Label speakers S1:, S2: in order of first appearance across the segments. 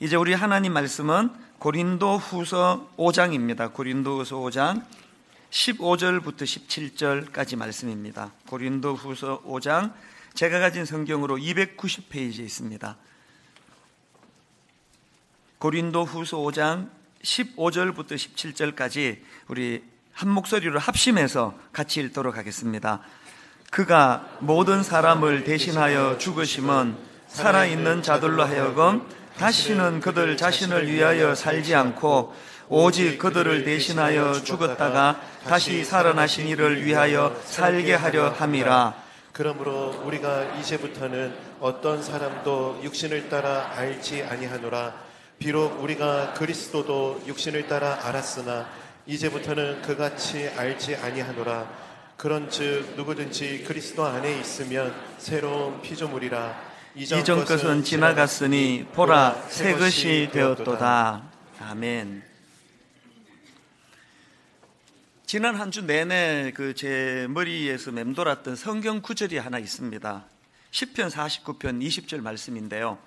S1: 이제 우리 하나님 말씀은 고린도 후서 5장입니다. 고린도 후서 5장 15절부터 17절까지 말씀입니다. 고린도 후서 5장 제가 가진 성경으로 290페이지에 있습니다. 고린도 후서 5장 15절부터 17절까지 우리 한 목소리로 합심해서 같이 읽도록 하겠습니다. 그가 모든 사람을 대신하여 죽으심은 살아있는 자들로 하여금 다시는 그들 자신을 위하여 살지 않고 오직 그들을 대신하여 죽었다가 다시 살아나신 이를 위하여 살게 하려 함이라.
S2: 그러므로 우리가 이제부터는 어떤 사람도 육신을 따라 알지 아니하노라. 비록 우리가 그리스도도 육신을 따라 알았으나 이제부터는 그같이 알지 아니하노라. 그런즉 누구든지 그리스도 안에 있으면 새로운 피조물이라.
S1: 이전 것은 지나갔으니 보라 새 것이 되었도다. 아멘. 지난 한 주 내내 그 제 머리에서 맴돌았던 성경 구절이 하나 있습니다. 10편 49편 20절 말씀인데요.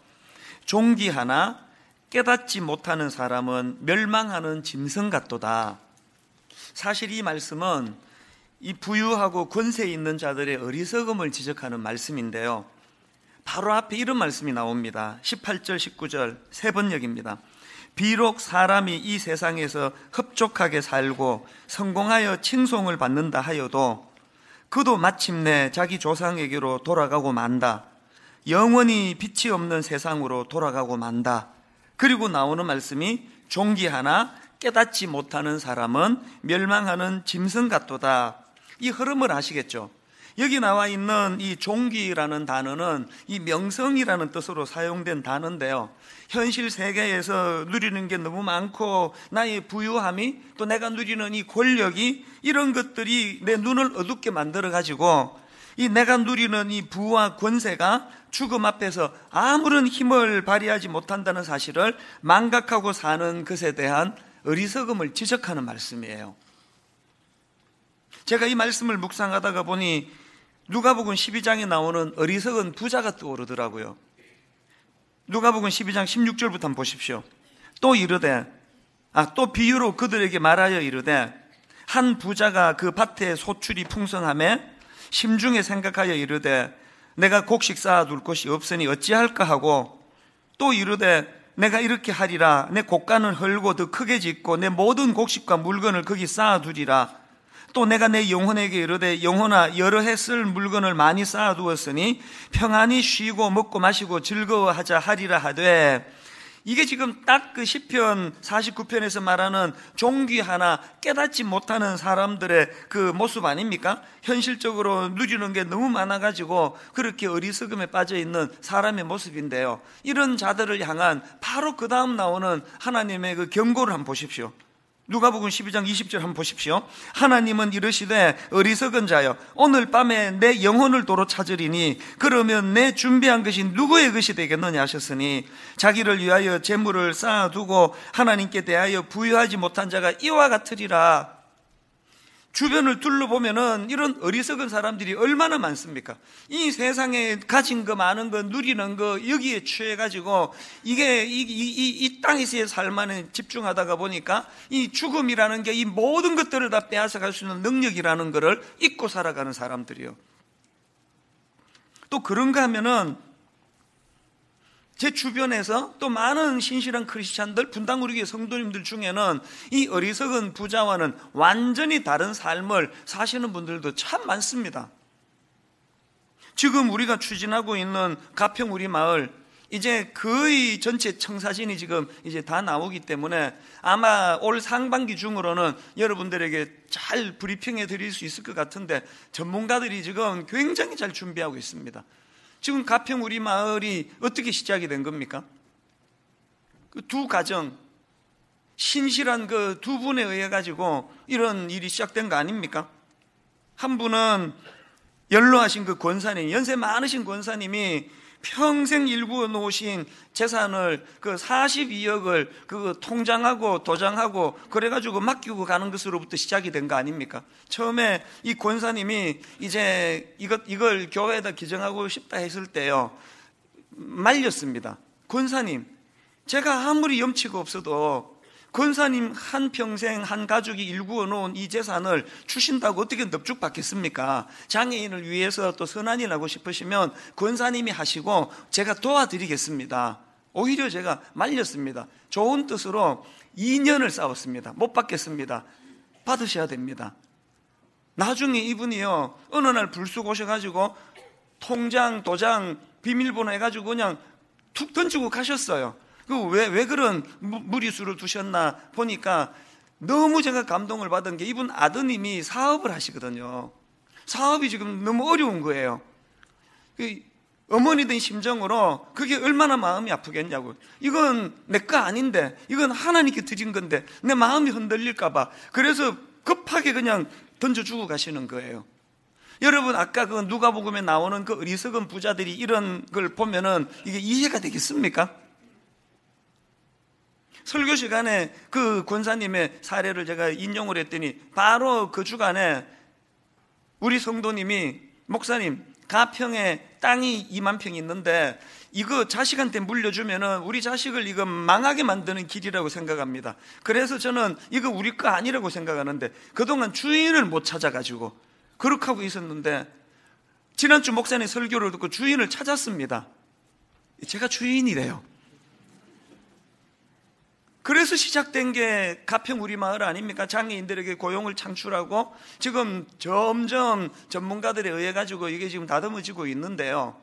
S1: 종기 하나 깨닫지 못하는 사람은 멸망하는 짐승 같도다. 사실 이 말씀은 이 부유하고 권세 있는 자들의 어리석음을 지적하는 말씀인데요. 바로 앞에 이런 말씀이 나옵니다. 18절, 19절 세 번역입니다. 비록 사람이 이 세상에서 흡족하게 살고 성공하여 칭송을 받는다 하여도 그도 마침내 자기 조상에게로 돌아가고 만다. 영원히 빛이 없는 세상으로 돌아가고 만다. 그리고 나오는 말씀이 종기 하나 깨닫지 못하는 사람은 멸망하는 짐승 같도다. 이 흐름을 아시겠죠? 여기 나와 있는 이 종기라는 단어는 이 명성이라는 뜻으로 사용된 단어인데요. 현실 세계에서 누리는 게 너무 많고 나의 부유함이 또 내가 누리는 이 권력이 이런 것들이 내 눈을 어둡게 만들어 가지고 이 내가 누리는 이 부와 권세가 죽음 앞에서 아무런 힘을 발휘하지 못한다는 사실을 망각하고 사는 것에 대한 어리석음을 지적하는 말씀이에요. 제가 이 말씀을 묵상하다가 보니 누가복음 12장에 나오는 어리석은 부자가 떠오르더라고요. 누가복음 12장 16절부터 한번 보십시오. 또 이르되 아, 또 비유로 그들에게 말하여 이르되 한 부자가 그 밭에 소출이 풍성함에 심중에 생각하여 이르되 내가 곡식 쌓아 둘 곳이 없으니 어찌할까 하고 또 이르되 내가 이렇게 하리라 내 곡간을 헐고 더 크게 짓고 내 모든 곡식과 물건을 거기 쌓아 두리라 또 내가 내 영혼에게 이르되 영혼아 여러 해 쓸 물건을 많이 쌓아두었으니 평안히 쉬고 먹고 마시고 즐거워하자 하리라 하되 이게 지금 딱 그 시편 49편에서 말하는 종기 하나 깨닫지 못하는 사람들의 그 모습 아닙니까? 현실적으로 누리는 게 너무 많아가지고 그렇게 어리석음에 빠져 있는 사람의 모습인데요. 이런 자들을 향한 바로 그 다음 나오는 하나님의 그 경고를 한번 보십시오. 누가복음 12장 20절 한번 보십시오. 하나님은 이르시되 어리석은 자여 오늘 밤에 내 영혼을 도로 찾으리니 그러면 내 준비한 것이 누구의 것이 되겠느냐 하셨으니 자기를 위하여 재물을 쌓아두고 하나님께 대하여 부유하지 못한 자가 이와 같으리라. 주변을 둘러보면은 이런 어리석은 사람들이 얼마나 많습니까? 이 세상에 가진 거, 많은 거, 누리는 거, 여기에 취해가지고 이게 이, 이, 이 땅에서의 삶만에 집중하다가 보니까 이 죽음이라는 게 이 모든 것들을 다 빼앗아갈 수 있는 능력이라는 것을 잊고 살아가는 사람들이요. 또 그런가 하면은 제 주변에서 또 많은 신실한 크리스찬들, 분당 우리 교회 성도님들 중에는 이 어리석은 부자와는 완전히 다른 삶을 사시는 분들도 참 많습니다. 지금 우리가 추진하고 있는 가평 우리 마을 이제 거의 전체 청사진이 지금 이제 다 나오기 때문에 아마 올 상반기 중으로는 여러분들에게 잘 브리핑해 드릴 수 있을 것 같은데 전문가들이 지금 굉장히 잘 준비하고 있습니다. 지금 가평 우리 마을이 어떻게 시작이 된 겁니까? 그 두 가정, 신실한 그 두 분에 의해 가지고 이런 일이 시작된 거 아닙니까? 한 분은 연로하신 그 권사님, 연세 많으신 권사님이 평생 일구어 놓으신 재산을 그 42억을 그 통장하고 도장하고 그래가지고 맡기고 가는 것으로부터 시작이 된 거 아닙니까? 처음에 이 권사님이 이제 이것, 이걸 교회에다 기증하고 싶다 했을 때요. 말렸습니다. 권사님, 제가 아무리 염치가 없어도 권사님 한 평생 한 가족이 일구어 놓은 이 재산을 주신다고 어떻게 넙죽 받겠습니까? 장애인을 위해서 또 선한 일 하고 싶으시면 권사님이 하시고 제가 도와드리겠습니다. 오히려 제가 말렸습니다. 좋은 뜻으로 2년을 싸웠습니다. 못 받겠습니다. 받으셔야 됩니다. 나중에 이분이요, 어느 날 불쑥 오셔가지고 통장, 도장, 비밀번호 해가지고 그냥 툭 던지고 가셨어요. 그 왜, 왜 그런 무리수를 두셨나 보니까 너무 제가 감동을 받은 게 이분 아드님이 사업을 하시거든요. 사업이 지금 너무 어려운 거예요. 그 어머니 된 심정으로 그게 얼마나 마음이 아프겠냐고. 이건 내 거 아닌데, 이건 하나님께 드린 건데, 내 마음이 흔들릴까봐. 그래서 급하게 그냥 던져주고 가시는 거예요. 여러분, 아까 그 누가 복음에 나오는 그 어리석은 부자들이 이런 걸 보면은 이게 이해가 되겠습니까? 설교 시간에 그 권사님의 사례를 제가 인용을 했더니 바로 그 주간에 우리 성도님이 목사님 가평에 땅이 2만 평이 있는데 이거 자식한테 물려주면은 우리 자식을 이거 망하게 만드는 길이라고 생각합니다. 그래서 저는 이거 우리 거 아니라고 생각하는데 그동안 주인을 못 찾아가지고 그렇게 하고 있었는데 지난주 목사님 설교를 듣고 주인을 찾았습니다. 제가 주인이래요. 그래서 시작된 게 가평 우리 마을 아닙니까? 장애인들에게 고용을 창출하고 지금 점점 전문가들에 의해 가지고 이게 지금 다듬어지고 있는데요.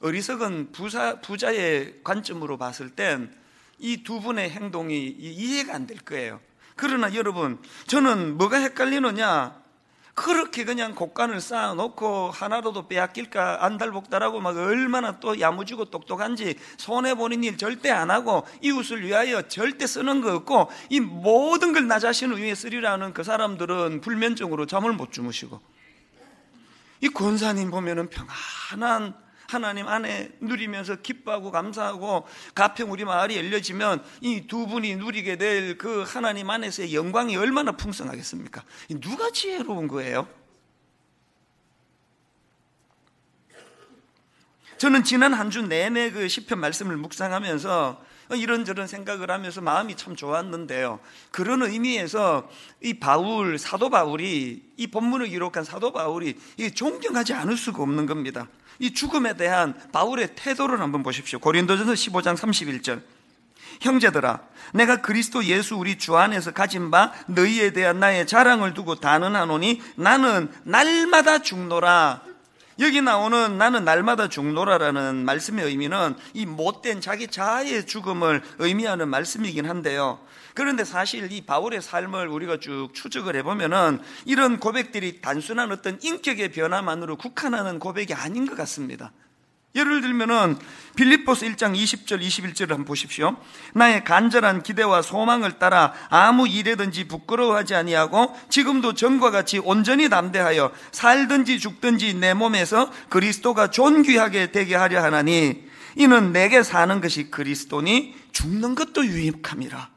S1: 어리석은 부자, 부자의 관점으로 봤을 땐 이 두 분의 행동이 이해가 안 될 거예요. 그러나 여러분, 저는 뭐가 헷갈리느냐? 그렇게 그냥 곡간을 쌓아놓고 하나로도 빼앗길까 안달복달하고 막 얼마나 또 야무지고 똑똑한지 손해보는 일 절대 안 하고 이웃을 위하여 절대 쓰는 거 없고 이 모든 걸 나 자신을 위해 쓰리라는 그 사람들은 불면증으로 잠을 못 주무시고. 이 권사님 보면은 평안한 하나님 안에 누리면서 기뻐하고 감사하고 가평 우리 마을이 열려지면 이 두 분이 누리게 될 그 하나님 안에서의 영광이 얼마나 풍성하겠습니까? 누가 지혜로운 거예요? 저는 지난 한 주 내내 그 시편 말씀을 묵상하면서 이런저런 생각을 하면서 마음이 참 좋았는데요. 그런 의미에서 이 바울, 사도 바울이 이 본문을 기록한 사도 바울이 존경하지 않을 수가 없는 겁니다. 이 죽음에 대한 바울의 태도를 한번 보십시오. 고린도전서 15장 31절. 형제들아, 내가 그리스도 예수 우리 주 안에서 가진 바 너희에 대한 나의 자랑을 두고 단언하노니 나는 날마다 죽노라. 여기 나오는 나는 날마다 죽노라라는 말씀의 의미는 이 못된 자기 자아의 죽음을 의미하는 말씀이긴 한데요. 그런데 사실 이 바울의 삶을 우리가 쭉 추적을 해보면은 이런 고백들이 단순한 어떤 인격의 변화만으로 국한하는 고백이 아닌 것 같습니다. 예를 들면은 빌립보스 1장 20절 21절을 한번 보십시오. 나의 간절한 기대와 소망을 따라 아무 일에든지 부끄러워하지 아니하고 지금도 전과 같이 온전히 담대하여 살든지 죽든지 내 몸에서 그리스도가 존귀하게 되게 하려 하나니 이는 내게 사는 것이 그리스도니 죽는 것도 유익함이라.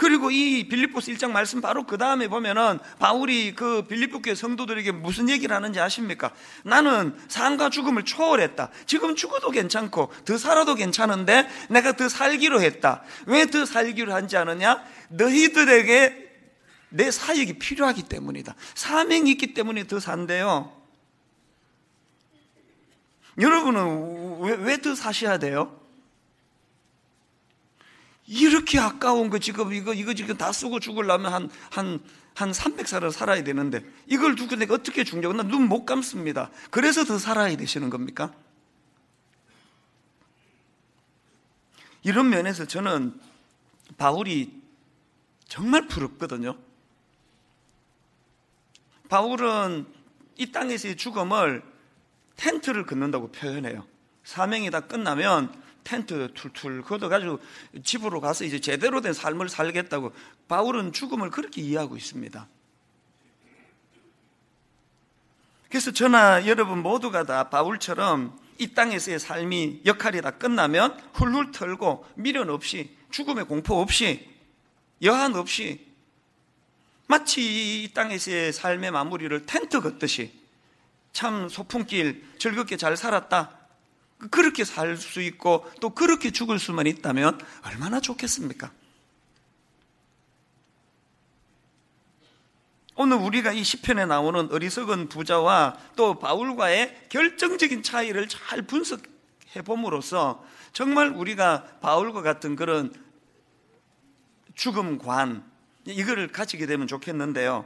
S1: 그리고 이 빌립보스 1장 말씀 바로 그 다음에 보면은 바울이 그 빌립보 교회 성도들에게 무슨 얘기를 하는지 아십니까? 나는 삶과 죽음을 초월했다. 지금 죽어도 괜찮고 더 살아도 괜찮은데 내가 더 살기로 했다. 왜 더 살기로 한지 아느냐? 너희들에게 내 사역이 필요하기 때문이다. 사명이 있기 때문에 더 산대요. 여러분은 왜 더 사셔야 돼요? 이렇게 아까운 거 지금 이거 이거 지금 다 쓰고 죽으려면 한 한 한 300살을 살아야 되는데 이걸 두고 내가 어떻게 죽냐고 나 눈 못 감습니다. 그래서 더 살아야 되시는 겁니까? 이런 면에서 저는 바울이 정말 부럽거든요. 바울은 이 땅에서의 죽음을 텐트를 긋는다고 표현해요. 사명이 다 끝나면 텐트 툴툴 걷어가지고 집으로 가서 이제 제대로 된 삶을 살겠다고 바울은 죽음을 그렇게 이해하고 있습니다. 그래서 저나 여러분 모두가 다 바울처럼 이 땅에서의 삶이 역할이 다 끝나면 훌훌 털고 미련 없이 죽음의 공포 없이 여한 없이 마치 이 땅에서의 삶의 마무리를 텐트 걷듯이 참 소풍길 즐겁게 잘 살았다. 그렇게 살 수 있고 또 그렇게 죽을 수만 있다면 얼마나 좋겠습니까? 오늘 우리가 이 시편에 나오는 어리석은 부자와 또 바울과의 결정적인 차이를 잘 분석해 봄으로써 정말 우리가 바울과 같은 그런 죽음관 이거를 가지게 되면 좋겠는데요.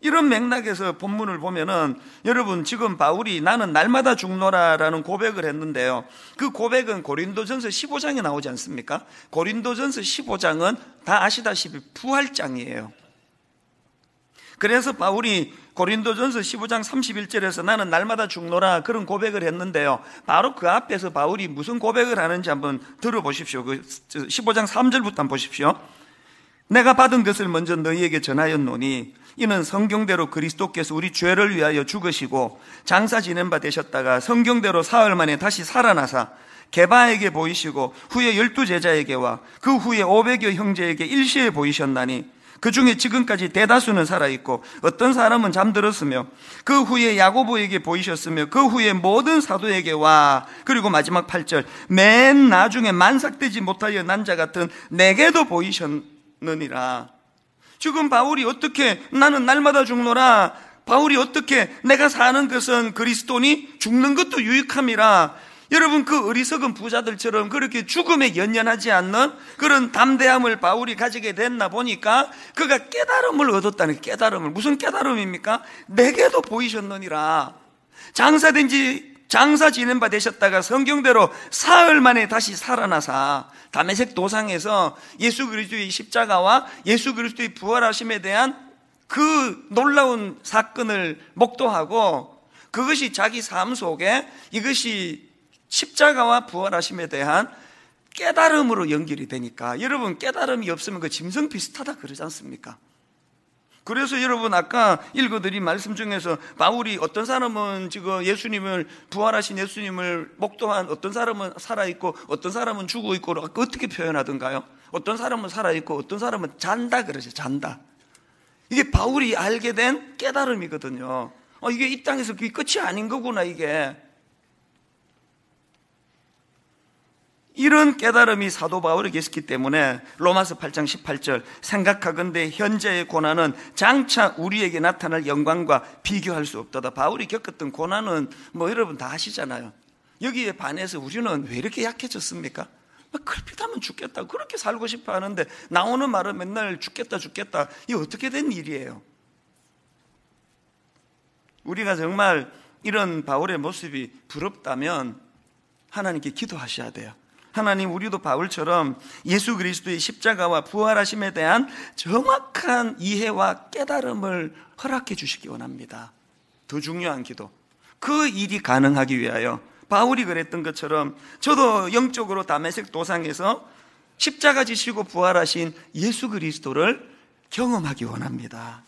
S1: 이런 맥락에서 본문을 보면은 여러분 지금 바울이 나는 날마다 죽노라라는 고백을 했는데요. 그 고백은 고린도전서 15장에 나오지 않습니까? 고린도전서 15장은 다 아시다시피 부활장이에요. 그래서 바울이 고린도전서 15장 31절에서 나는 날마다 죽노라 그런 고백을 했는데요. 바로 그 앞에서 바울이 무슨 고백을 하는지 한번 들어보십시오. 그 15장 3절부터 한번 보십시오. 내가 받은 것을 먼저 너희에게 전하였노니 이는 성경대로 그리스도께서 우리 죄를 위하여 죽으시고 장사 지낸 바 되셨다가 성경대로 사흘 만에 다시 살아나사 개바에게 보이시고 후에 열두 제자에게와 그 후에 오백여 형제에게 일시에 보이셨나니 그 중에 지금까지 대다수는 살아있고 어떤 사람은 잠들었으며 그 후에 야고보에게 보이셨으며 그 후에 모든 사도에게 와. 그리고 마지막 8절 맨 나중에 만삭되지 못하여 난자 같은 내게도 보이셨 느니라. 지금 바울이 어떻게 나는 날마다 죽노라? 바울이 어떻게 내가 사는 것은 그리스도니 죽는 것도 유익함이라? 여러분 그 어리석은 부자들처럼 그렇게 죽음에 연연하지 않는 그런 담대함을 바울이 가지게 됐나 보니까 그가 깨달음을 얻었다는 깨달음을 무슨 깨달음입니까? 내게도 보이셨느니라. 장사된 지 장사 지낸 바 되셨다가 성경대로 사흘 만에 다시 살아나사 담에색 도상에서 예수 그리스도의 십자가와 예수 그리스도의 부활하심에 대한 그 놀라운 사건을 목도하고 그것이 자기 삶 속에 이것이 십자가와 부활하심에 대한 깨달음으로 연결이 되니까 여러분 깨달음이 없으면 그 짐승 비슷하다 그러지 않습니까? 그래서 여러분 아까 읽어드린 말씀 중에서 바울이 어떤 사람은 지금 예수님을 부활하신 예수님을 목도한 어떤 사람은 살아있고 어떤 사람은 죽어 있고 어떻게 표현하던가요? 어떤 사람은 살아있고 어떤 사람은 잔다 그러죠 잔다. 이게 바울이 알게 된 깨달음이거든요. 어, 이게 이 땅에서 그게 끝이 아닌 거구나 이게 이런 깨달음이 사도 바울에게 있었기 때문에 로마서 8장 18절 생각하건대 현재의 고난은 장차 우리에게 나타날 영광과 비교할 수 없다다. 바울이 겪었던 고난은 뭐 여러분 다 아시잖아요. 여기에 반해서 우리는 왜 이렇게 약해졌습니까? 클핏하면 죽겠다. 그렇게 살고 싶어 하는데 나오는 말은 맨날 죽겠다 죽겠다. 이게 어떻게 된 일이에요? 우리가 정말 이런 바울의 모습이 부럽다면 하나님께 기도하셔야 돼요. 하나님 우리도 바울처럼 예수 그리스도의 십자가와 부활하심에 대한 정확한 이해와 깨달음을 허락해 주시기 원합니다. 더 중요한 기도. 그 일이 가능하기 위하여 바울이 그랬던 것처럼 저도 영적으로 담에색 도상에서 십자가 지시고 부활하신 예수 그리스도를 경험하기 원합니다.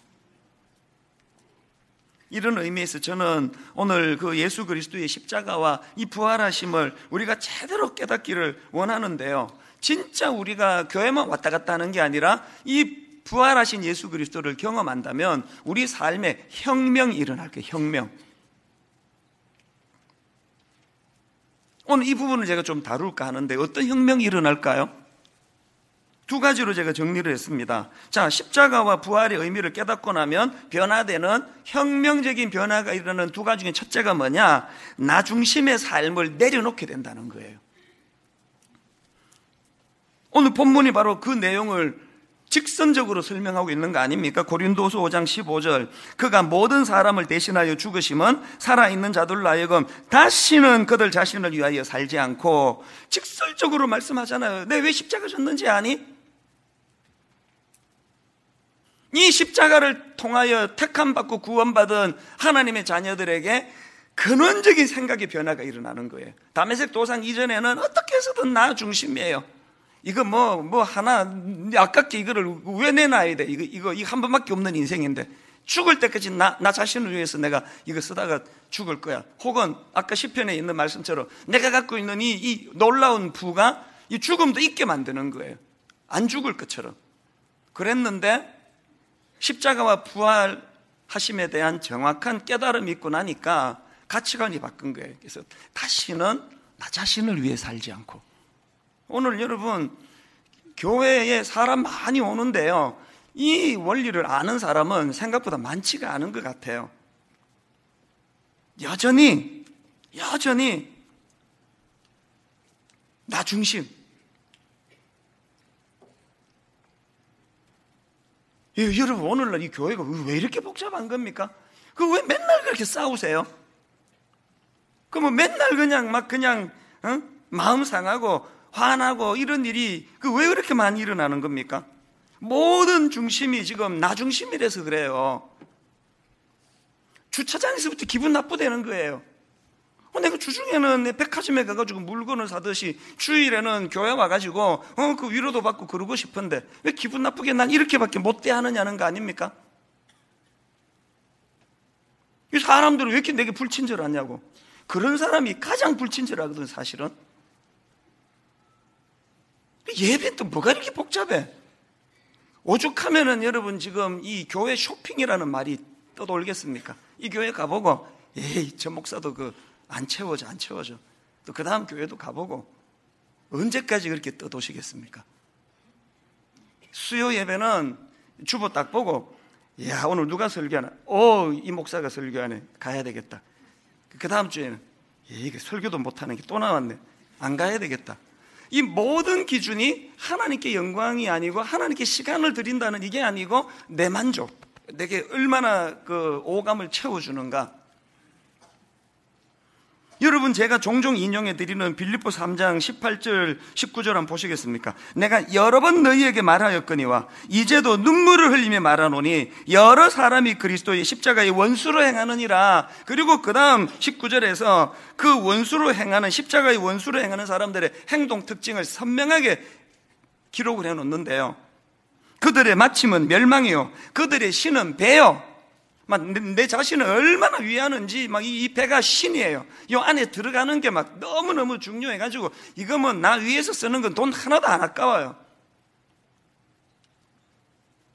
S1: 이런 의미에서 저는 오늘 그 예수 그리스도의 십자가와 이 부활하심을 우리가 제대로 깨닫기를 원하는데요. 진짜 우리가 교회만 왔다 갔다 하는 게 아니라 이 부활하신 예수 그리스도를 경험한다면 우리 삶에 혁명이 일어날 거예요. 혁명. 오늘 이 부분을 제가 좀 다룰까 하는데 어떤 혁명이 일어날까요? 두 가지로 제가 정리를 했습니다. 자, 십자가와 부활의 의미를 깨닫고 나면 변화되는 혁명적인 변화가 일어나는 두 가지 중에 첫째가 뭐냐? 나 중심의 삶을 내려놓게 된다는 거예요. 오늘 본문이 바로 그 내용을 직선적으로 설명하고 있는 거 아닙니까? 고린도서 5장 15절. 그가 모든 사람을 대신하여 죽으심은 살아있는 자들로 하여금 다시는 그들 자신을 위하여 살지 않고 직설적으로 말씀하잖아요. 내 왜 십자가 졌는지 아니? 이 십자가를 통하여 택함받고 구원받은 하나님의 자녀들에게 근원적인 생각의 변화가 일어나는 거예요. 담에색 도상 이전에는 어떻게 해서든 나 중심이에요. 이거 뭐, 뭐 하나, 아깝게 이거를 왜 내놔야 돼? 이거, 이거, 이거 한 번밖에 없는 인생인데. 죽을 때까지 나, 나 자신을 위해서 내가 이거 쓰다가 죽을 거야. 혹은 아까 시편에 있는 말씀처럼 내가 갖고 있는 이, 이 놀라운 부가 이 죽음도 있게 만드는 거예요. 안 죽을 것처럼. 그랬는데 십자가와 부활 하심에 대한 정확한 깨달음이 있고 나니까 가치관이 바뀐 거예요. 그래서 다시는 나 자신을 위해 살지 않고 오늘 여러분 교회에 사람 많이 오는데요. 이 원리를 아는 사람은 생각보다 많지가 않은 것 같아요. 여전히 여전히 나 중심. 예, 여러분 오늘날 이 교회가 왜 이렇게 복잡한 겁니까? 그 왜 맨날 그렇게 싸우세요? 그러면 맨날 그냥 막 그냥 어? 마음 상하고 화나고 이런 일이 그 왜 그렇게 많이 일어나는 겁니까? 모든 중심이 지금 나 중심이라서 그래요. 주차장에서부터 기분 나쁘다는 거예요. 어, 내가 주중에는 백화점에 가가지고 물건을 사듯이 주일에는 교회 와가지고 어, 그 위로도 받고 그러고 싶은데 왜 기분 나쁘게 난 이렇게밖에 못 대하느냐는 거 아닙니까? 이 사람들은 왜 이렇게 내게 불친절하냐고. 그런 사람이 가장 불친절하거든, 사실은. 예배는 또 뭐가 이렇게 복잡해? 오죽하면은 여러분 지금 이 교회 쇼핑이라는 말이 떠돌겠습니까? 이 교회 가보고, 에이, 저 목사도 그 안 채워져, 안 채워져. 또 그 다음 교회도 가보고, 언제까지 그렇게 떠도시겠습니까? 수요 예배는 주보 딱 보고, 야, 오늘 누가 설교하나? 오, 이 목사가 설교하네. 가야 되겠다. 그 다음 주에는, 이게 설교도 못하는 게 또 나왔네. 안 가야 되겠다. 이 모든 기준이 하나님께 영광이 아니고 하나님께 시간을 드린다는 이게 아니고 내 만족, 내게 얼마나 그 오감을 채워주는가. 여러분 제가 종종 인용해 드리는 빌립보 3장 18절 19절 한번 보시겠습니까? 내가 여러 번 너희에게 말하였거니와 이제도 눈물을 흘리며 말하노니 여러 사람이 그리스도의 십자가의 원수로 행하느니라. 그리고 그다음 19절에서 그 원수로 행하는 십자가의 원수로 행하는 사람들의 행동 특징을 선명하게 기록을 해 놓는데요. 그들의 마침은 멸망이요 그들의 신은 배요. 막 내 자신을 얼마나 위하는지 막 이 배가 신이에요. 이 안에 들어가는 게 막 너무너무 중요해가지고 이거면 뭐나 위해서 쓰는 건 돈 하나도 안 아까워요.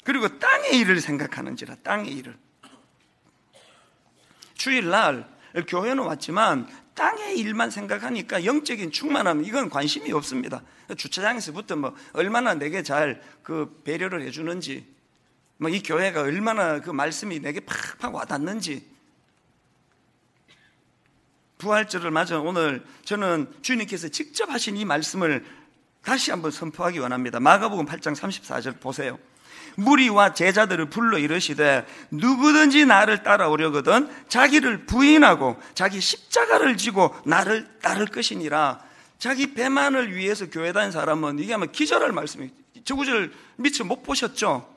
S1: 그리고 땅의 일을 생각하는지라 땅의 일을. 주일날 교회는 왔지만 땅의 일만 생각하니까 영적인 충만함 이건 관심이 없습니다. 주차장에서부터 뭐 얼마나 내게 잘 그 배려를 해주는지 뭐 이 교회가 얼마나 그 말씀이 내게 팍팍 와닿는지 부활절을 맞아 오늘 저는 주님께서 직접 하신 이 말씀을 다시 한번 선포하기 원합니다. 마가복음 8장 34절 보세요. 무리와 제자들을 불러 이르시되 누구든지 나를 따라오려거든 자기를 부인하고 자기 십자가를 지고 나를 따를 것이니라. 자기 배만을 위해서 교회 다닌 사람은 이게 아마 기절할 말씀이에요. 저 구절 미처 못 보셨죠?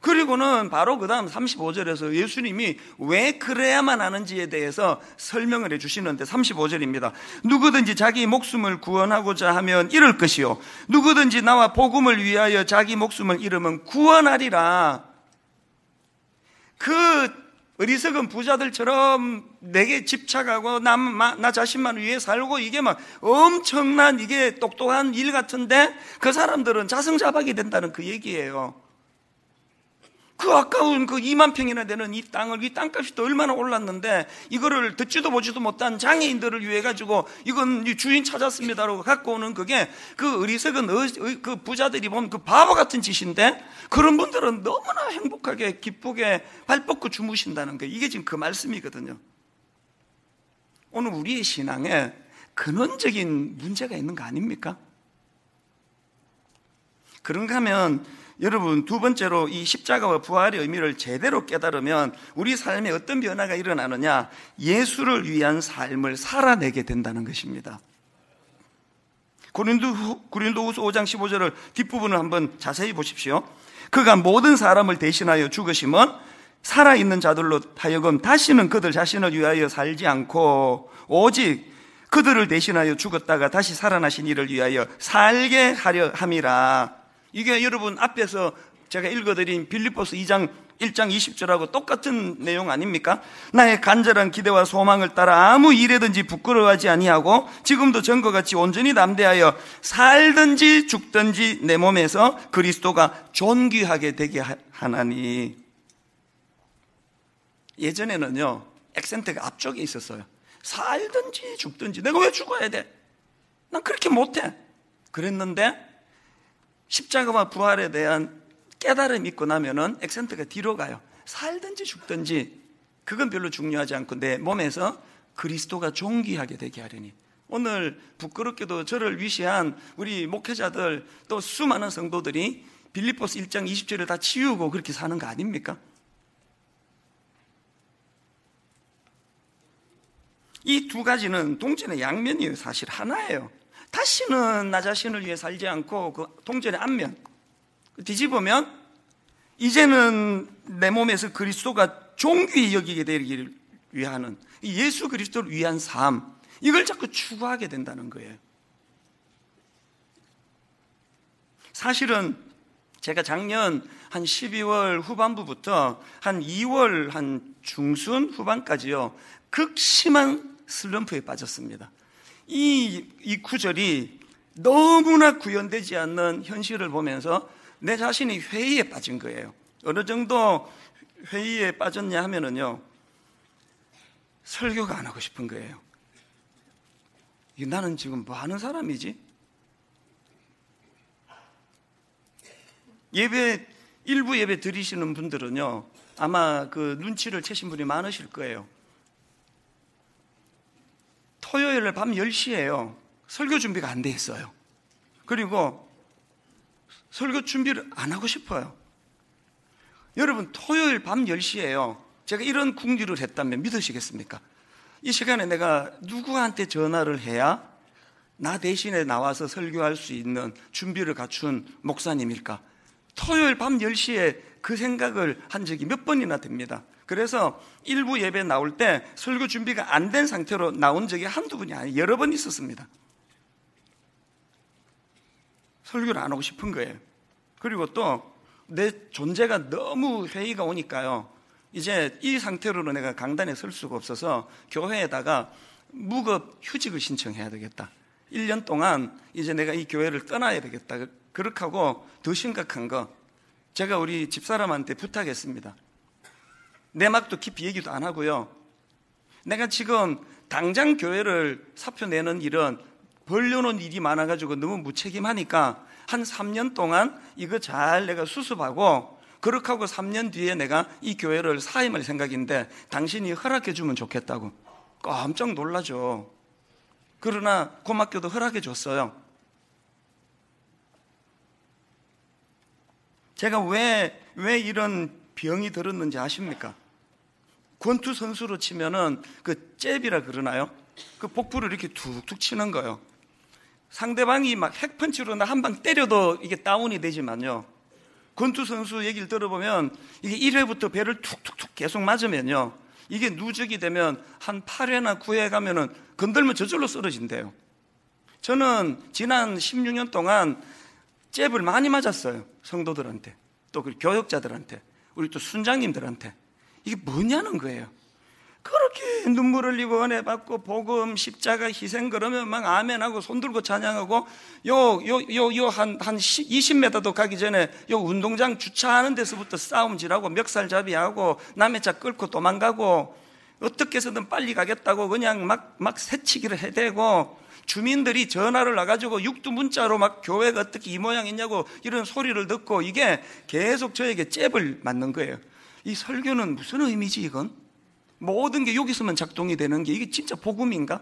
S1: 그리고는 바로 그 다음 35절에서 예수님이 왜 그래야만 하는지에 대해서 설명을 해 주시는데 35절입니다. 누구든지 자기 목숨을 구원하고자 하면 잃을 것이요. 누구든지 나와 복음을 위하여 자기 목숨을 잃으면 구원하리라. 그 어리석은 부자들처럼 내게 집착하고 나, 나 자신만 위해 살고 이게 막 엄청난 이게 똑똑한 일 같은데 그 사람들은 자승자박이 된다는 그 얘기예요. 그 아까운 그 2만 평이나 되는 이 땅을 이 땅값이 또 얼마나 올랐는데 이거를 듣지도 보지도 못한 장애인들을 위해 가지고 이건 주인 찾았습니다라고 갖고 오는 그게 그 어리석은 그 부자들이 보면 그 바보 같은 짓인데 그런 분들은 너무나 행복하게 기쁘게 발 뻗고 주무신다는 거 이게 지금 그 말씀이거든요. 오늘 우리의 신앙에 근원적인 문제가 있는 거 아닙니까? 그런가 하면 여러분 두 번째로 이 십자가와 부활의 의미를 제대로 깨달으면 우리 삶에 어떤 변화가 일어나느냐 예수를 위한 삶을 살아내게 된다는 것입니다. 고린도, 고린도후서 5장 15절을 뒷부분을 한번 자세히 보십시오. 그가 모든 사람을 대신하여 죽으심은 살아있는 자들로 하여금 다시는 그들 자신을 위하여 살지 않고 오직 그들을 대신하여 죽었다가 다시 살아나신 이를 위하여 살게 하려 함이라. 이게 여러분 앞에서 제가 읽어드린 빌리포스 2장 1장 20절하고 똑같은 내용 아닙니까? 나의 간절한 기대와 소망을 따라 아무 일에든지 부끄러워하지 아니하고 지금도 전과 같이 온전히 남대하여 살든지 죽든지 내 몸에서 그리스도가 존귀하게 되게 하나니 예전에는요 액센트가 앞쪽에 있었어요 살든지 죽든지 내가 왜 죽어야 돼? 난 그렇게 못해 그랬는데 십자가와 부활에 대한 깨달음 있고 나면은 액센트가 뒤로 가요. 살든지 죽든지 그건 별로 중요하지 않고 내 몸에서 그리스도가 존귀하게 되게 하려니. 오늘 부끄럽게도 저를 위시한 우리 목회자들 또 수많은 성도들이 빌리포스 1장 20절을 다 치우고 그렇게 사는 거 아닙니까? 이 두 가지는 동전의 양면이에요. 사실 하나예요. 다시는 나 자신을 위해 살지 않고 그 동전의 앞면 뒤집으면 이제는 내 몸에서 그리스도가 종귀히 여기게 되기를 위하는 예수 그리스도를 위한 삶 이걸 자꾸 추구하게 된다는 거예요. 사실은 제가 작년 한 12월 후반부부터 한 2월 한 중순 후반까지요 극심한 슬럼프에 빠졌습니다. 이, 이 구절이 너무나 구현되지 않는 현실을 보면서 내 자신이 회의에 빠진 거예요. 어느 정도 회의에 빠졌냐 하면은요, 설교가 안 하고 싶은 거예요. 나는 지금 뭐 하는 사람이지? 예배, 일부 예배 드리시는 분들은요, 아마 그 눈치를 채신 분이 많으실 거예요. 토요일 밤 10시에요. 설교 준비가 안 돼 있어요. 그리고 설교 준비를 안 하고 싶어요. 여러분, 토요일 밤 10시에요. 제가 이런 궁리를 했다면 믿으시겠습니까? 이 시간에 내가 누구한테 전화를 해야 나 대신에 나와서 설교할 수 있는 준비를 갖춘 목사님일까? 토요일 밤 10시에 그 생각을 한 적이 몇 번이나 됩니다. 그래서 일부 예배 나올 때 설교 준비가 안 된 상태로 나온 적이 한두 번이 아니에요. 여러 번 있었습니다. 설교를 안 하고 싶은 거예요. 그리고 또 내 존재가 너무 회의가 오니까요. 이제 이 상태로는 내가 강단에 설 수가 없어서 교회에다가 무급 휴직을 신청해야 되겠다. 1년 동안 이제 내가 이 교회를 떠나야 되겠다. 그렇게 하고 더 심각한 거 제가 우리 집사람한테 부탁했습니다. 내막도 깊이 얘기도 안 하고요. 내가 지금 당장 교회를 사표 내는 일은 벌려놓은 일이 많아가지고 너무 무책임하니까 한 3년 동안 이거 잘 내가 수습하고 그렇게 하고 3년 뒤에 내가 이 교회를 사임할 생각인데 당신이 허락해 주면 좋겠다고 깜짝 놀라죠. 그러나 고맙게도 허락해 줬어요. 제가 왜, 왜 이런 병이 들었는지 아십니까? 권투 선수로 치면은 그 잽이라 그러나요? 그 복부를 이렇게 툭툭 치는 거예요. 상대방이 막 핵펀치로 나 한 방 때려도 이게 다운이 되지만요. 권투 선수 얘기를 들어보면 이게 1회부터 배를 툭툭툭 계속 맞으면요. 이게 누적이 되면 한 8회나 9회 가면은 건들면 저절로 쓰러진대요. 저는 지난 16년 동안 잽을 많이 맞았어요. 성도들한테. 또 그 교역자들한테. 우리 또 순장님들한테. 이게 뭐냐는 거예요. 그렇게 눈물 흘리고 은혜 받고 복음 십자가 희생 그러면 막 아멘하고 손 들고 찬양하고 요 요 요 요 한한 20m도 가기 전에 요 운동장 주차하는 데서부터 싸움질하고 멱살잡이하고 남의 차 끌고 도망가고 어떻게 해서든 빨리 가겠다고 그냥 막 막 새치기를 해대고 주민들이 전화를 나가지고 육두 문자로 막 교회가 어떻게 이 모양이냐고 이런 소리를 듣고 이게 계속 저에게 잽을 맞는 거예요. 이 설교는 무슨 의미지 이건? 모든 게 여기서만 작동이 되는 게 이게 진짜 복음인가?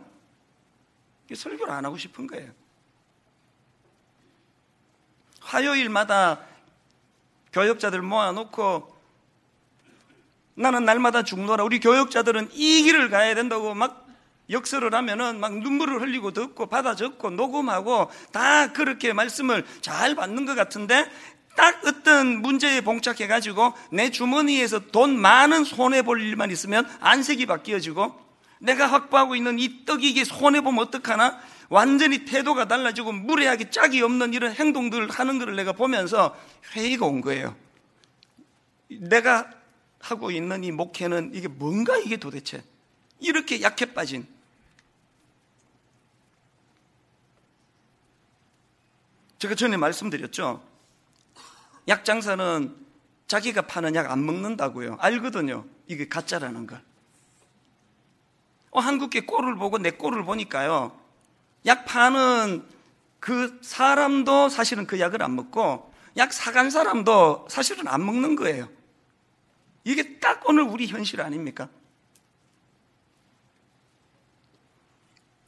S1: 설교를 안 하고 싶은 거예요. 화요일마다 교역자들 모아놓고 나는 날마다 죽노라. 우리 교역자들은 이 길을 가야 된다고 막 역설을 하면은 막 눈물을 흘리고 듣고 받아 적고 녹음하고 다 그렇게 말씀을 잘 받는 것 같은데 딱 어떤 문제에 봉착해가지고 내 주머니에서 돈 많은 손해볼 일만 있으면 안색이 바뀌어지고 내가 확보하고 있는 이 떡이 이게 손해보면 어떡하나? 완전히 태도가 달라지고 무례하게 짝이 없는 이런 행동들을 하는 것을 내가 보면서 회의가 온 거예요. 내가 하고 있는 이 목회는 이게 뭔가 이게 도대체 이렇게 약해 빠진 제가 전에 말씀드렸죠. 약 장사는 자기가 파는 약 안 먹는다고요. 알거든요. 이게 가짜라는 걸. 어, 한국계 꼴을 보고 내 꼴을 보니까요. 약 파는 그 사람도 사실은 그 약을 안 먹고 약 사간 사람도 사실은 안 먹는 거예요. 이게 딱 오늘 우리 현실 아닙니까?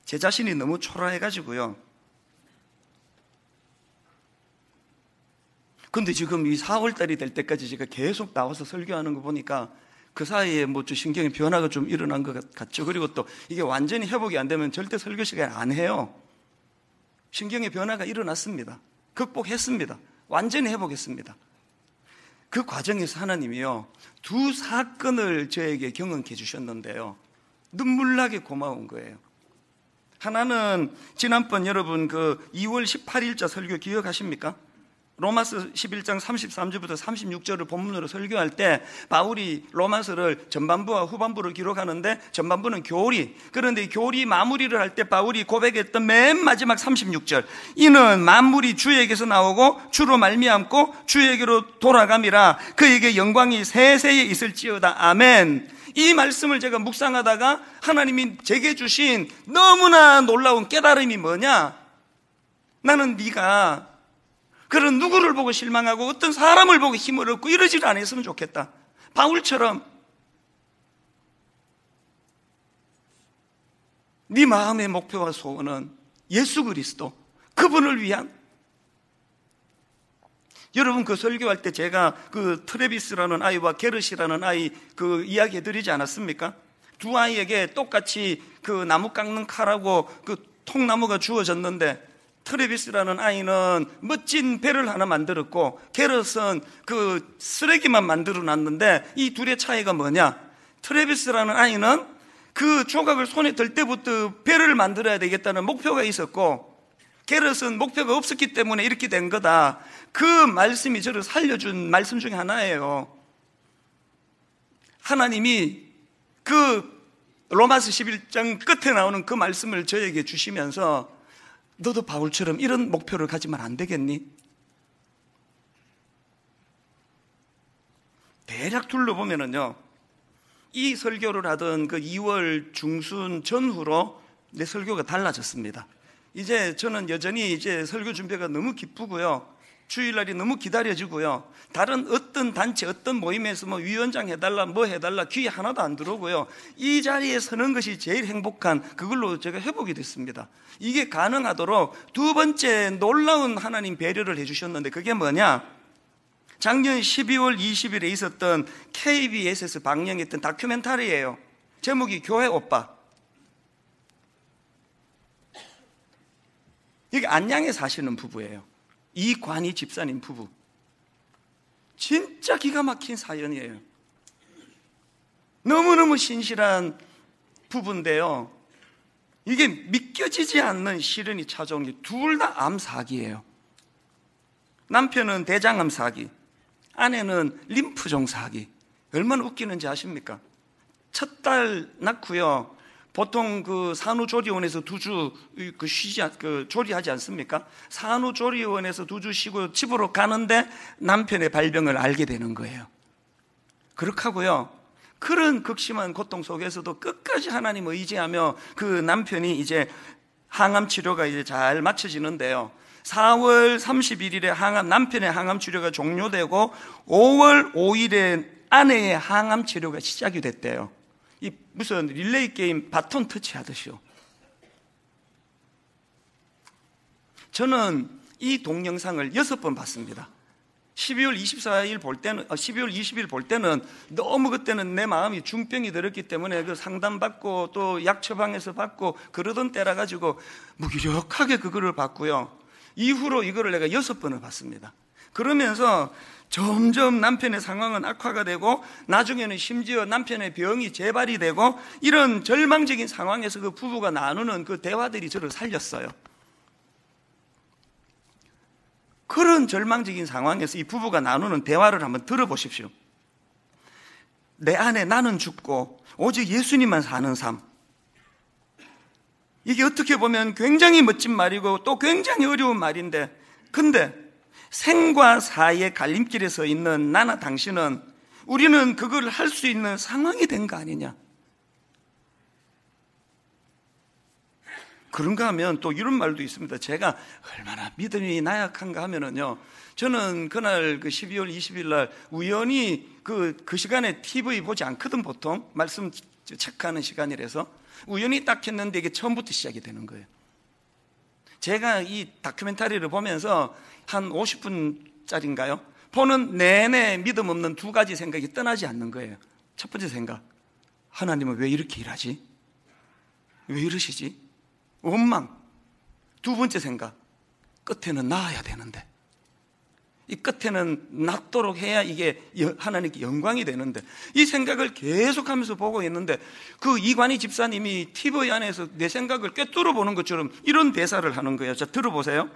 S1: 제 자신이 너무 초라해가지고요. 근데 지금 이 4월달이 될 때까지 제가 계속 나와서 설교하는 거 보니까 그 사이에 뭐 좀 신경의 변화가 좀 일어난 것 같죠. 그리고 또 이게 완전히 회복이 안 되면 절대 설교 시간 안 해요. 신경의 변화가 일어났습니다. 극복했습니다. 완전히 회복했습니다. 그 과정에서 하나님이요. 두 사건을 저에게 경험해 주셨는데요. 눈물나게 고마운 거예요. 하나는 지난번 여러분 그 2월 18일자 설교 기억하십니까? 로마서 11장 33절부터 36절을 본문으로 설교할 때 바울이 로마서를 전반부와 후반부를 기록하는데 전반부는 교리 그런데 교리 마무리를 할 때 바울이 고백했던 맨 마지막 36절 이는 만물이 주에게서 나오고 주로 말미암고 주에게로 돌아감이라 그에게 영광이 세세에 있을지어다. 아멘. 이 말씀을 제가 묵상하다가 하나님이 제게 주신 너무나 놀라운 깨달음이 뭐냐? 나는 네가 그런 누구를 보고 실망하고 어떤 사람을 보고 힘을 얻고 이러지를 않았으면 좋겠다. 바울처럼 네 마음의 목표와 소원은 예수 그리스도 그분을 위한 여러분 그 설교할 때 제가 그 트레비스라는 아이와 게르시라는 아이 그 이야기 해드리지 않았습니까? 두 아이에게 똑같이 그 나무 깎는 칼하고 그 통나무가 주어졌는데 트레비스라는 아이는 멋진 배를 하나 만들었고 게럿은 그 쓰레기만 만들어 놨는데 이 둘의 차이가 뭐냐? 트레비스라는 아이는 그 조각을 손에 들 때부터 배를 만들어야 되겠다는 목표가 있었고 게럿은 목표가 없었기 때문에 이렇게 된 거다. 그 말씀이 저를 살려준 말씀 중에 하나예요. 하나님이 그 로마서 11장 끝에 나오는 그 말씀을 저에게 주시면서 너도 바울처럼 이런 목표를 가지면 안 되겠니? 대략 둘러보면은요, 이 설교를 하던 그 2월 중순 전후로 내 설교가 달라졌습니다. 이제 저는 여전히 이제 설교 준비가 너무 기쁘고요. 주일날이 너무 기다려지고요. 다른 어떤 단체, 어떤 모임에서 뭐 위원장 해달라, 뭐 해달라, 귀에 하나도 안 들어오고요. 이 자리에 서는 것이 제일 행복한 그걸로 제가 회복이 됐습니다. 이게 가능하도록 두 번째 놀라운 하나님 배려를 해주셨는데 그게 뭐냐? 작년 12월 20일에 있었던 KBS에서 방영했던 다큐멘터리예요. 제목이 교회 오빠. 여기 안양에 사시는 부부예요. 이관희 집사님 부부. 진짜 기가 막힌 사연이에요. 너무너무 신실한 부부인데요. 이게 믿겨지지 않는 시련이 찾아온 게 둘 다 암 사기예요. 남편은 대장암 사기, 아내는 림프종 사기. 얼마나 웃기는지 아십니까? 첫달 낳고요. 보통 그 산후조리원에서 두 주 그 쉬지 그 조리하지 않습니까? 산후조리원에서 두 주 쉬고 집으로 가는데 남편의 발병을 알게 되는 거예요. 그렇게 하고요. 그런 극심한 고통 속에서도 끝까지 하나님을 의지하며 그 남편이 이제 항암 치료가 이제 잘 맞춰지는데요. 4월 31일에 항암, 남편의 항암 치료가 종료되고 5월 5일에 아내의 항암 치료가 시작이 됐대요. 이 무슨 릴레이 게임 바톤 터치 하듯이요. 저는 이 동영상을 여섯 번 봤습니다. 12월 24일 볼 때는, 12월 어, 20일 볼 때는 너무 그때는 내 마음이 중병이 들었기 때문에 그 상담 받고 또 약 처방에서 받고 그러던 때라 가지고 무기력하게 그거를 봤고요. 이후로 이거를 내가 여섯 번을 봤습니다. 그러면서 점점 남편의 상황은 악화가 되고 나중에는 심지어 남편의 병이 재발이 되고 이런 절망적인 상황에서 그 부부가 나누는 그 대화들이 저를 살렸어요. 그런 절망적인 상황에서 이 부부가 나누는 대화를 한번 들어보십시오. 내 안에 나는 죽고 오직 예수님만 사는 삶. 이게 어떻게 보면 굉장히 멋진 말이고 또 굉장히 어려운 말인데 근데 생과 사의 갈림길에 서 있는 나나 당신은 우리는 그걸 할 수 있는 상황이 된 거 아니냐? 그런가 하면 또 이런 말도 있습니다. 제가 얼마나 믿음이 나약한가 하면은요. 저는 그날 그 12월 20일 날 우연히 그, 그 시간에 TV 보지 않거든 보통. 말씀 체크하는 시간이라서. 우연히 딱 했는데 이게 처음부터 시작이 되는 거예요. 제가 이 다큐멘터리를 보면서 한 50분짜리인가요? 보는 내내 믿음 없는 두 가지 생각이 떠나지 않는 거예요. 첫 번째 생각. 하나님은 왜 이렇게 일하지? 왜 이러시지? 원망. 두 번째 생각. 끝에는 나아야 되는데. 이 끝에는 낫도록 해야 이게 하나님께 영광이 되는데 이 생각을 계속하면서 보고 있는데 그 이관희 집사님이 TV 안에서 내 생각을 꿰뚫어 보는 것처럼 이런 대사를 하는 거예요. 자 들어보세요.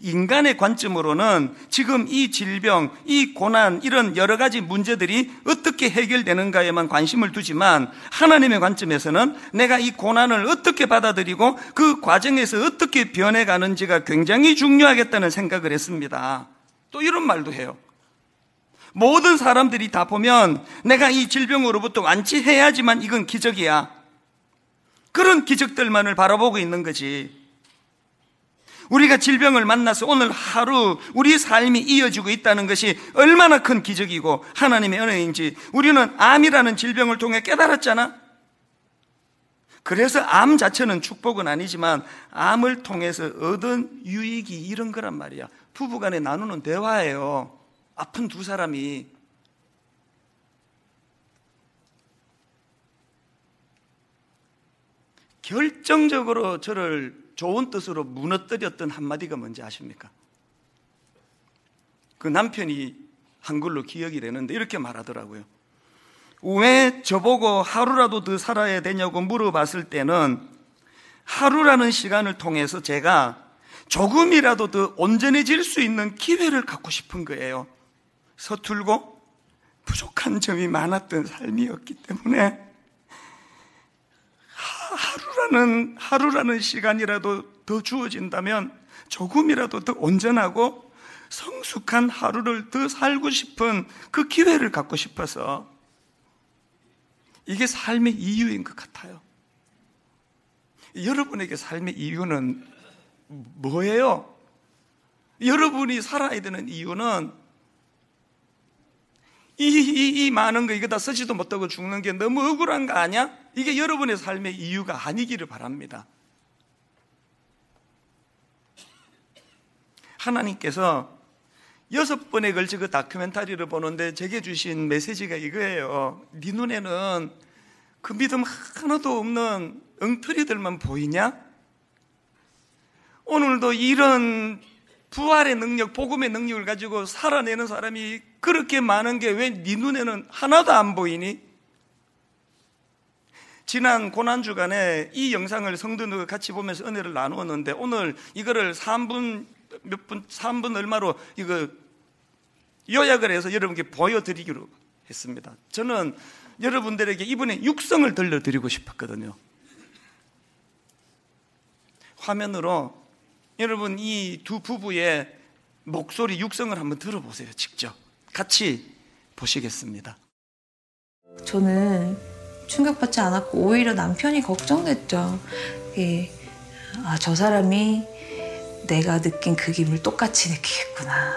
S1: 인간의 관점으로는 지금 이 질병, 이 고난, 이런 여러 가지 문제들이 어떻게 해결되는가에만 관심을 두지만 하나님의 관점에서는 내가 이 고난을 어떻게 받아들이고 그 과정에서 어떻게 변해가는지가 굉장히 중요하겠다는 생각을 했습니다. 또 이런 말도 해요. 모든 사람들이 다 보면 내가 이 질병으로부터 완치해야지만 이건 기적이야. 그런 기적들만을 바라보고 있는 거지. 우리가 질병을 만나서 오늘 하루 우리 삶이 이어지고 있다는 것이 얼마나 큰 기적이고 하나님의 은혜인지 우리는 암이라는 질병을 통해 깨달았잖아. 그래서 암 자체는 축복은 아니지만 암을 통해서 얻은 유익이 이런 거란 말이야. 부부 간에 나누는 대화예요. 아픈 두 사람이. 결정적으로 저를 좋은 뜻으로 무너뜨렸던 한마디가 뭔지 아십니까? 그 남편이 한글로 기억이 되는데 이렇게 말하더라고요. 왜 저보고 하루라도 더 살아야 되냐고 물어봤을 때는 하루라는 시간을 통해서 제가 조금이라도 더 온전해질 수 있는 기회를 갖고 싶은 거예요. 서툴고 부족한 점이 많았던 삶이었기 때문에 하루라는 하루라는 시간이라도 더 주어진다면 조금이라도 더 온전하고 성숙한 하루를 더 살고 싶은 그 기회를 갖고 싶어서 이게 삶의 이유인 것 같아요. 여러분에게 삶의 이유는 뭐예요? 여러분이 살아야 되는 이유는 이, 이, 이 많은 거 이거 다 쓰지도 못하고 죽는 게 너무 억울한 거 아니야? 이게 여러분의 삶의 이유가 아니기를 바랍니다. 하나님께서 여섯 번에 걸쳐 그 다큐멘터리를 보는데 제게 주신 메시지가 이거예요. 네 눈에는 그 믿음 하나도 없는 엉터리들만 보이냐? 오늘도 이런 부활의 능력, 복음의 능력을 가지고 살아내는 사람이 그렇게 많은 게 왜 네 눈에는 하나도 안 보이니? 지난 고난 주간에 이 영상을 성도들과 같이 보면서 은혜를 나누었는데 오늘 이거를 3분 몇 분, 3분 얼마로 이거 요약을 해서 여러분께 보여드리기로 했습니다. 저는 여러분들에게 이번에 육성을 들려드리고 싶었거든요. 화면으로 여러분 이 두 부부의 목소리 육성을 한번 들어보세요. 직접 같이 보시겠습니다.
S3: 저는 충격받지 않았고 오히려 남편이 걱정됐죠. 예. 아, 저 사람이 내가 느낀 그 기분을 똑같이 느끼겠구나.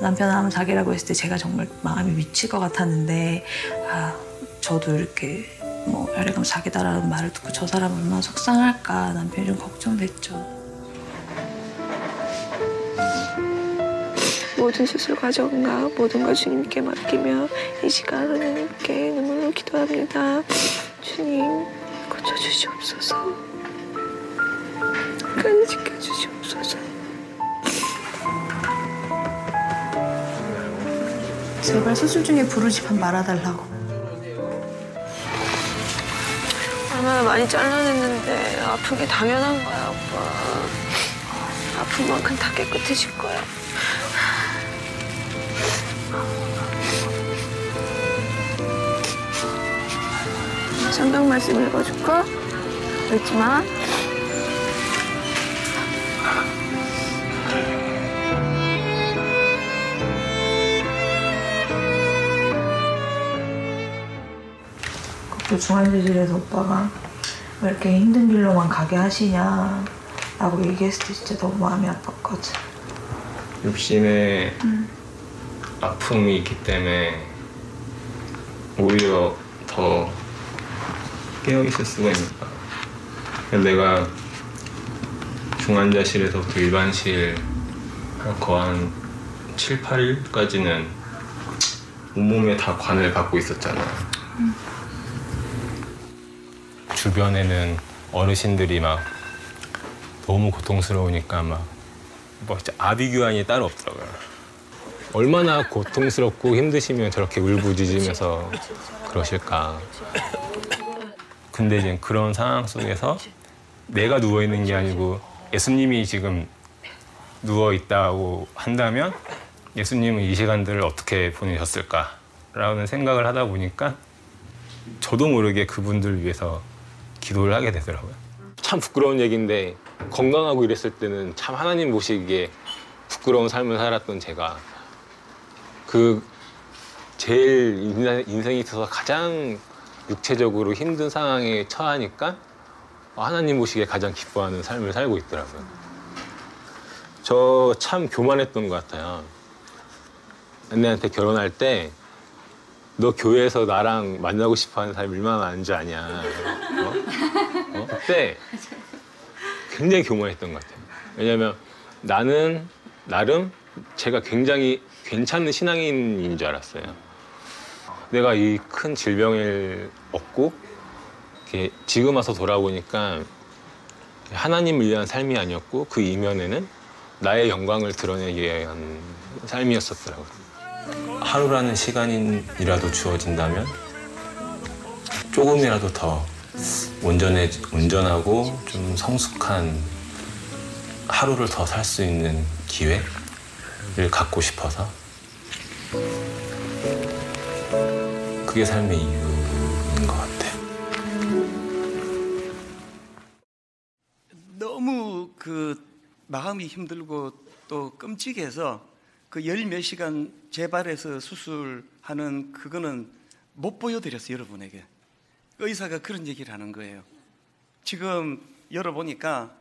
S3: 남편 하면 자기라고 했을 때 제가 정말 마음이 미칠 것 같았는데 아, 저도 이렇게 뭐 혈액암 자기다라는 말을 듣고 저 사람 얼마나 속상할까 남편이 좀 걱정됐죠.
S4: 모든 수술 과정과 모든 걸 주님께 맡기며 이 시간 하나님께 눈물로 기도합니다. 주님 고쳐주시옵소서. 끝까지 지켜주시옵소서.
S3: 제발 수술 중에 부르지만 말아달라고.
S4: 얼마나 많이 잘라냈는데 아픈 게 당연한 거야, 오빠. 아픈 만큼 다 깨끗해질 거야. 성경 말씀 읽어줄까? 읽지 마.
S3: 그 중환자실에서 오빠가 왜 이렇게 힘든 길로만 가게 하시냐 라고 얘기했을 때 진짜 너무 마음이 아팠거든
S5: 육신에 아픔이 있기 때문에 오히려 더 깨어 있을 수가 있다. 내가 중환자실에서 그 일반실 한 거한 7, 8일까지는 온몸에 다 관을 갖고 있었잖아. 주변에는 어르신들이 막 너무 고통스러우니까 막, 뭐 진짜 아비규환이 따로 없더라고요. 얼마나 고통스럽고 힘드시면 저렇게 울부짖으면서 그러실까. 근데 이제 그런 상황 속에서 내가 누워 있는 게 아니고 예수님이 지금 누워 있다고 한다면 예수님은 이 시간들을 어떻게 보내셨을까라는 생각을 하다 보니까 저도 모르게 그분들 위해서 기도를 하게 되더라고요. 참 부끄러운 얘기인데 건강하고 이랬을 때는 참 하나님 보시기에 부끄러운 삶을 살았던 제가 그 제일 인생- 인생에 있어서 가장 육체적으로 힘든 상황에 처하니까 하나님 보시기에 가장 기뻐하는 삶을 살고 있더라고요. 저 참 교만했던 것 같아요. 언니한테 결혼할 때 너 교회에서 나랑 만나고 싶어하는 사람이 얼마나 많은 줄 아냐. 어? 어? 그때 굉장히 교만했던 것 같아요. 왜냐하면 나는 나름 제가 굉장히 괜찮은 신앙인인 줄 알았어요. 내가 이 큰 질병을 얻고 지금 와서 돌아보니까 하나님을 위한 삶이 아니었고 그 이면에는 나의 영광을 드러내기 위한 삶이었었더라고요. 하루라는 시간이라도 주어진다면 조금이라도 더 온전해, 온전하고 좀 성숙한 하루를 더 살 수 있는 기회를 갖고 싶어서 그게 삶의 이유인 것 같아요.
S1: 너무 그 마음이 힘들고 또 끔찍해서 그 열 몇 시간 재발해서 수술하는 그거는 못 보여드렸어요 여러분에게. 의사가 그런 얘기를 하는 거예요. 지금 열어보니까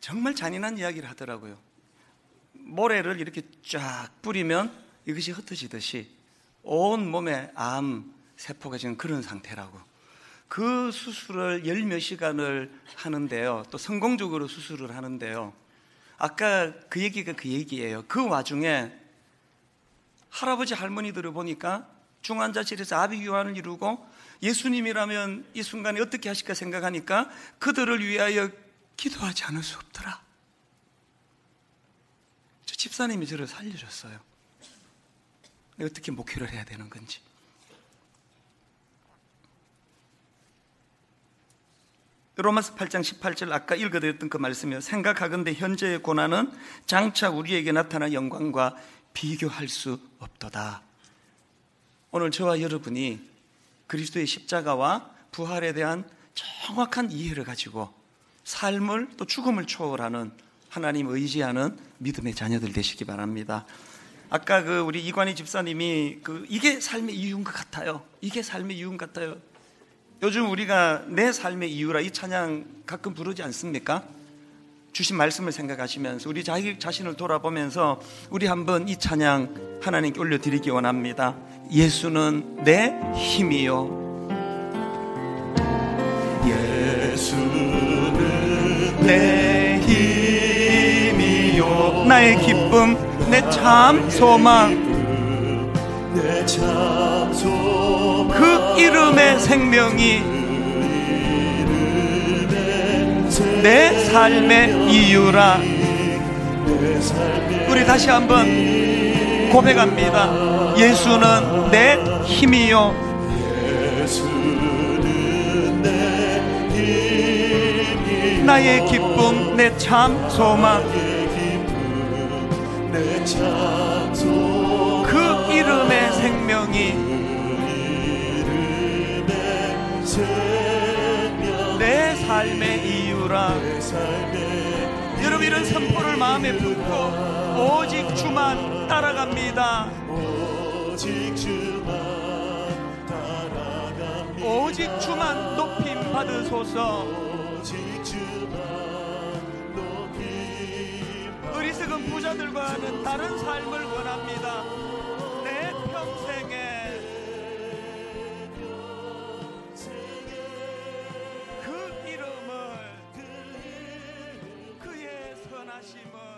S1: 정말 잔인한 이야기를 하더라고요. 모래를 이렇게 쫙 뿌리면 이것이 흩어지듯이 온 몸에 암 세포가 지금 그런 상태라고 그 수술을 열 몇 시간을 하는데요. 또 성공적으로 수술을 하는데요. 아까 그 얘기가 그 얘기예요. 그 와중에 할아버지 할머니들을 보니까 중환자실에서 아비규환을 이루고 예수님이라면 이 순간에 어떻게 하실까 생각하니까 그들을 위하여 기도하지 않을 수 없더라. 저 집사님이 저를 살려줬어요. 어떻게 목회를 해야 되는 건지. 로마서 8장 18절 아까 읽어드렸던 그 말씀이요. 생각하건대 현재의 고난은 장차 우리에게 나타난 영광과 비교할 수 없도다. 오늘 저와 여러분이 그리스도의 십자가와 부활에 대한 정확한 이해를 가지고 삶을 또 죽음을 초월하는 하나님 의지하는 믿음의 자녀들 되시기 바랍니다. 아까 그 우리 이관희 집사님이 그 이게 삶의 이유인 것 같아요. 이게 삶의 이유인 것 같아요. 요즘 우리가 내 삶의 이유라 이 찬양 가끔 부르지 않습니까? 주신 말씀을 생각하시면서 우리 자기 자신을 돌아보면서 우리 한번 이 찬양 하나님께 올려드리기 원합니다. 예수는 내 힘이요. 예수는 내 힘이요. 나의 기쁨, 내 참 소망. 그 이름의 생명이 내 삶의 이유라. 우리 다시 한번 고백합니다. 예수는 내 힘이요. 나의 기쁨, 내 참 소망. 그 이름의 생명이 삶의 이유라.
S2: 내 삶의
S1: 여러분 이런 선포를 마음에 품고 오직 주만 따라갑니다
S2: 오직 주만 따라갑니다.
S1: 오직 주만 높임 받으소서
S2: 이
S1: 어리석은 부자들과는 다른 삶을 원합니다. 내 평생에. 그 이름을 그의 선하심을